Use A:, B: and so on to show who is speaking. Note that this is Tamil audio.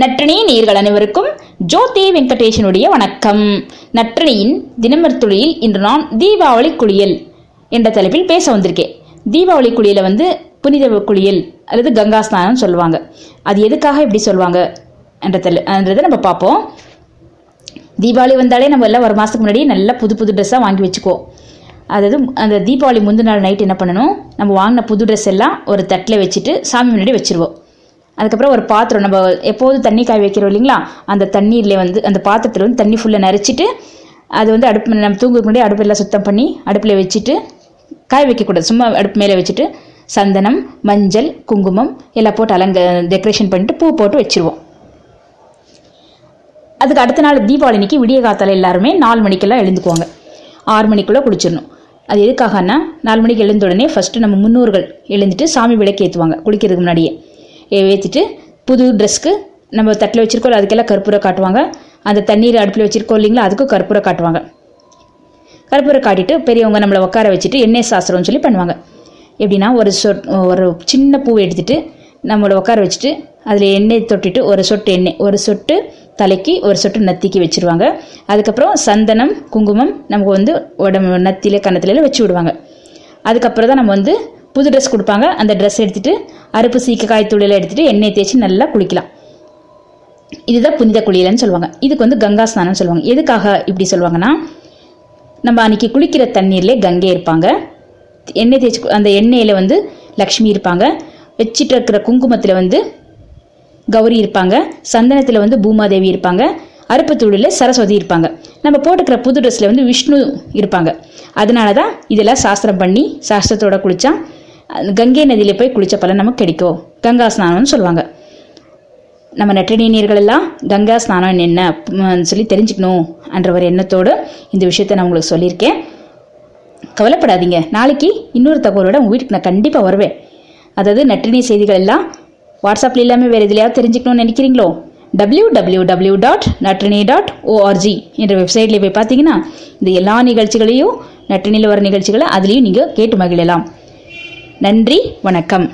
A: நற்றினி நேர்கள் அனைவருக்கும் ஜோதி வெங்கடேஷனுடைய வணக்கம். நற்றினியின் தினமர்த்துளியில் இன்று நான் தீபாவளி குளியல் என்ற தலைப்பில் பேச வந்திருக்கேன். தீபாவளி குளியலை வந்து புனித குளியல் அல்லது கங்கா ஸ்நானம் சொல்லுவாங்க. அது எதுக்காக இப்படி சொல்லுவாங்க என்ற தலை என்றதை நம்ம பார்ப்போம். தீபாவளி வந்தாலே நம்ம எல்லாம் ஒரு மாதத்துக்கு முன்னாடியே நல்லா புது புது ட்ரெஸ்ஸாக வாங்கி வச்சுக்குவோம் அதாவது அந்த தீபாவளி முந்தின நாள் நைட் என்ன பண்ணணும்? நம்ம வாங்கின புது ட்ரெஸ் எல்லாம் ஒரு தட்டில் வச்சுட்டு சாமி முன்னாடி வச்சுருவோம். அதுக்கப்புறம் ஒரு பாத்திரம். நம்ம எப்போதும் தண்ணி காய வைக்கிறோம் இல்லைங்களா? அந்த தண்ணீரில் வந்து அந்த பாத்திரத்தில் வந்து தண்ணி ஃபுல்லாக நிறச்சிட்டு அது வந்து அடுப்பு நம்ம தூங்குறதுக்கு முன்னாடி அடுப்பெல்லாம் சுத்தம் பண்ணி அடுப்பில் வச்சுட்டு காய வைக்கக்கூடாது சும்மா அடுப்பு மேலே வச்சுட்டு சந்தனம் மஞ்சள் குங்குமம் எல்லாம் போட்டு அலங்க டெக்கரேஷன் பண்ணிட்டு பூ போட்டு வச்சுருவோம். அதுக்கு அடுத்த நாள் தீபாவளி அன்னைக்கு விடிய காத்தால் எல்லாருமே நாலு மணிக்கெல்லாம் எழுந்துக்குவாங்க. ஆறு மணிக்குள்ளே குளிச்சிடணும். அது எதுக்காகன்னா நாலு மணிக்கு எழுந்த உடனே ஃபஸ்ட்டு நம்ம முன்னோர்கள் எழுந்துட்டு சாமி விளக்கு ஏற்றுவாங்க குளிக்கிறதுக்கு முன்னாடியே. ஏற்றிட்டு புது ட்ரெஸ்க்கு நம்ம தட்டில் வச்சுருக்கோம் அதுக்கெல்லாம் கற்பூரம் காட்டுவாங்க. அந்த தண்ணீர் அடுப்பில் வச்சுருக்கோம் இல்லைங்களா அதுக்கும் கற்பூரம் காட்டுவாங்க. கற்பூரம் காட்டிட்டு பெரியவங்க நம்மளை உட்கார வச்சுட்டு எண்ணெய் சாஸ்திரம்னு சொல்லி பண்ணுவாங்க. எப்படின்னா ஒரு சொட் ஒரு சின்ன பூவை எடுத்துகிட்டு நம்மளை உட்கார வச்சுட்டு அதில் எண்ணெய் தொட்டிட்டு ஒரு சொட்டு எண்ணெய் ஒரு சொட்டு தலைக்கு ஒரு சொட்டு நத்திக்கு வச்சுருவாங்க. அதுக்கப்புறம் சந்தனம் குங்குமம் நமக்கு வந்து உடம்பு நத்தியில் கன்னத்துல வச்சு விடுவாங்க. அதுக்கப்புறம் தான் நம்ம வந்து புது ட்ரெஸ் கொடுப்பாங்க. அந்த ட்ரெஸ் எடுத்துட்டு அறுப்பு சீக்கக்காய் தூளெல்லாம் எடுத்துகிட்டு எண்ணெய் தேய்ச்சி நல்லா குளிக்கலாம். இதுதான் புனித குளியலன்னு சொல்லுவாங்க. இதுக்கு வந்து கங்கா ஸ்நானம் சொல்லுவாங்க. எதுக்காக இப்படி சொல்லுவாங்கன்னா நம்ம அன்னைக்கு குளிக்கிற தண்ணீர்லே கங்கை இருப்பாங்க. எண்ணெய் தேய்ச்சி கு- அந்த எண்ணெயில் வந்து லக்ஷ்மி இருப்பாங்க. வச்சிட்டு இருக்கிற குங்குமத்தில் வந்து கௌரி இருப்பாங்க. சந்தனத்தில் வந்து பூமாதேவி இருப்பாங்க. அருப்பத்தூளில் சரஸ்வதி இருப்பாங்க. நம்ம போட்டுக்கிற புது ட்ரெஸ்ஸில் வந்து விஷ்ணு இருப்பாங்க. அதனால தான் இதெல்லாம் சாஸ்திரம் பண்ணி சாஸ்திரத்தோட குளிச்சா கங்கை நதியில் போய் குளிச்ச பலன் நமக்கு கிடைக்கும். கங்கா ஸ்நானம்னு சொல்லுவாங்க. நம்ம நெற்றடியர்கள் எல்லாம் கங்கா ஸ்நானம் என்ன சொல்லி தெரிஞ்சுக்கணும் என்ற ஒரு எண்ணத்தோடு இந்த விஷயத்தை நான் உங்களுக்கு சொல்லியிருக்கேன். கவலைப்படாதீங்க. நாளைக்கு இன்னொரு தகவலோட உங்கள் வீட்டுக்கு நான் கண்டிப்பாக வருவேன். அதாவது நற்றினி செய்திகள் எல்லாம் வாட்ஸ்அப்பில் இல்லாமல் வேறு எதுலையாவது தெரிஞ்சுக்கணும்னு நினைக்கிறீங்களோ? W W W dot Natrini dot ORG என்ற வெப்சைட்லேயே போய் பார்த்தீங்கன்னா இந்த எல்லா நிகழ்ச்சிகளையும் நற்றினியில் வர நிகழ்ச்சிகளை அதுலேயும் நீங்கள் கேட்டு மகிழலாம். நன்றி வணக்கம்.